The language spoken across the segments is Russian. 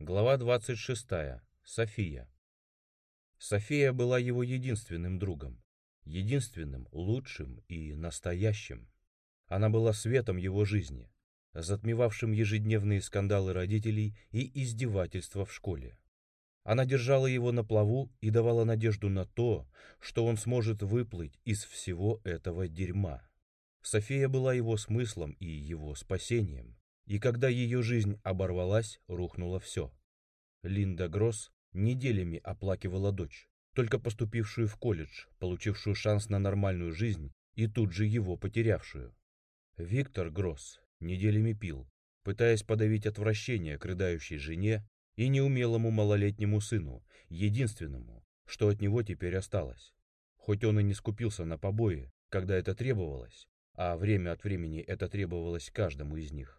Глава 26. София. София была его единственным другом, единственным, лучшим и настоящим. Она была светом его жизни, затмевавшим ежедневные скандалы родителей и издевательства в школе. Она держала его на плаву и давала надежду на то, что он сможет выплыть из всего этого дерьма. София была его смыслом и его спасением, и когда ее жизнь оборвалась, рухнуло все. Линда Гросс неделями оплакивала дочь, только поступившую в колледж, получившую шанс на нормальную жизнь и тут же его потерявшую. Виктор Гросс неделями пил, пытаясь подавить отвращение к рыдающей жене и неумелому малолетнему сыну, единственному, что от него теперь осталось. Хоть он и не скупился на побои, когда это требовалось, а время от времени это требовалось каждому из них.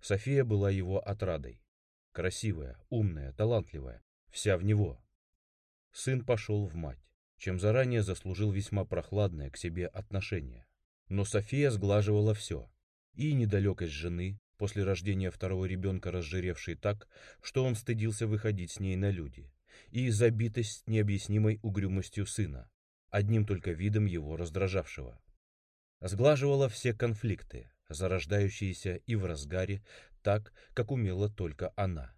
София была его отрадой. Красивая, умная, талантливая, вся в него. Сын пошел в мать, чем заранее заслужил весьма прохладное к себе отношение. Но София сглаживала все. И недалекость жены, после рождения второго ребенка разжиревшей так, что он стыдился выходить с ней на люди, и забитость необъяснимой угрюмостью сына, одним только видом его раздражавшего сглаживала все конфликты, зарождающиеся и в разгаре, так, как умела только она.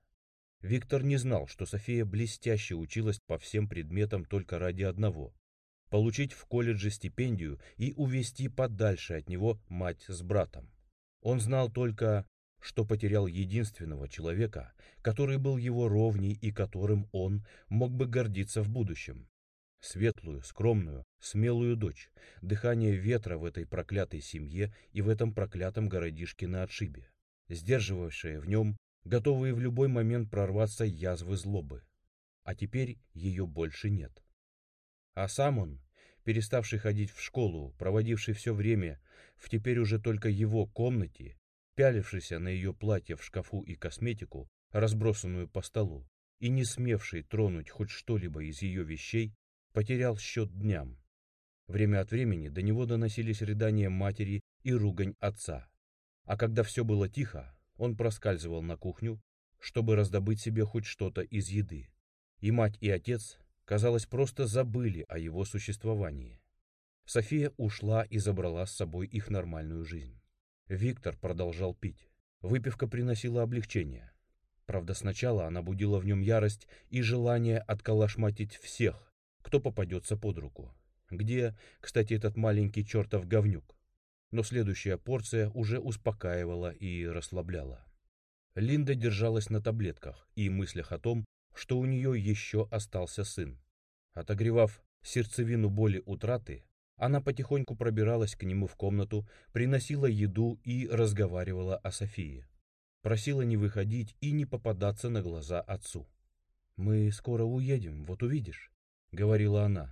Виктор не знал, что София блестяще училась по всем предметам только ради одного – получить в колледже стипендию и увести подальше от него мать с братом. Он знал только, что потерял единственного человека, который был его ровней и которым он мог бы гордиться в будущем светлую, скромную, смелую дочь, дыхание ветра в этой проклятой семье и в этом проклятом городишке на отшибе, сдерживавшее в нем, готовые в любой момент прорваться язвы злобы. А теперь ее больше нет. А сам он, переставший ходить в школу, проводивший все время в теперь уже только его комнате, пялившийся на ее платье в шкафу и косметику, разбросанную по столу, и не смевший тронуть хоть что-либо из ее вещей, потерял счет дням. Время от времени до него доносились рыдания матери и ругань отца. А когда все было тихо, он проскальзывал на кухню, чтобы раздобыть себе хоть что-то из еды. И мать, и отец, казалось, просто забыли о его существовании. София ушла и забрала с собой их нормальную жизнь. Виктор продолжал пить. Выпивка приносила облегчение. Правда, сначала она будила в нем ярость и желание отколошматить всех, кто попадется под руку. Где, кстати, этот маленький чертов говнюк? Но следующая порция уже успокаивала и расслабляла. Линда держалась на таблетках и мыслях о том, что у нее еще остался сын. Отогревав сердцевину боли утраты, она потихоньку пробиралась к нему в комнату, приносила еду и разговаривала о Софии. Просила не выходить и не попадаться на глаза отцу. «Мы скоро уедем, вот увидишь. — говорила она.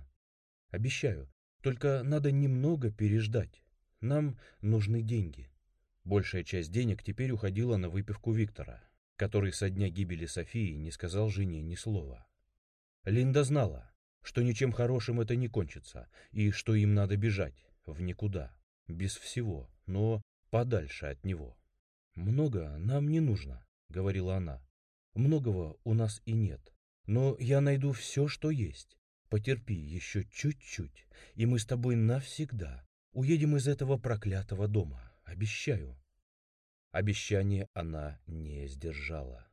«Обещаю, только надо немного переждать. Нам нужны деньги». Большая часть денег теперь уходила на выпивку Виктора, который со дня гибели Софии не сказал жене ни слова. Линда знала, что ничем хорошим это не кончится, и что им надо бежать в никуда, без всего, но подальше от него. «Много нам не нужно», — говорила она. «Многого у нас и нет, но я найду все, что есть. Потерпи еще чуть-чуть, и мы с тобой навсегда уедем из этого проклятого дома, обещаю. Обещание она не сдержала.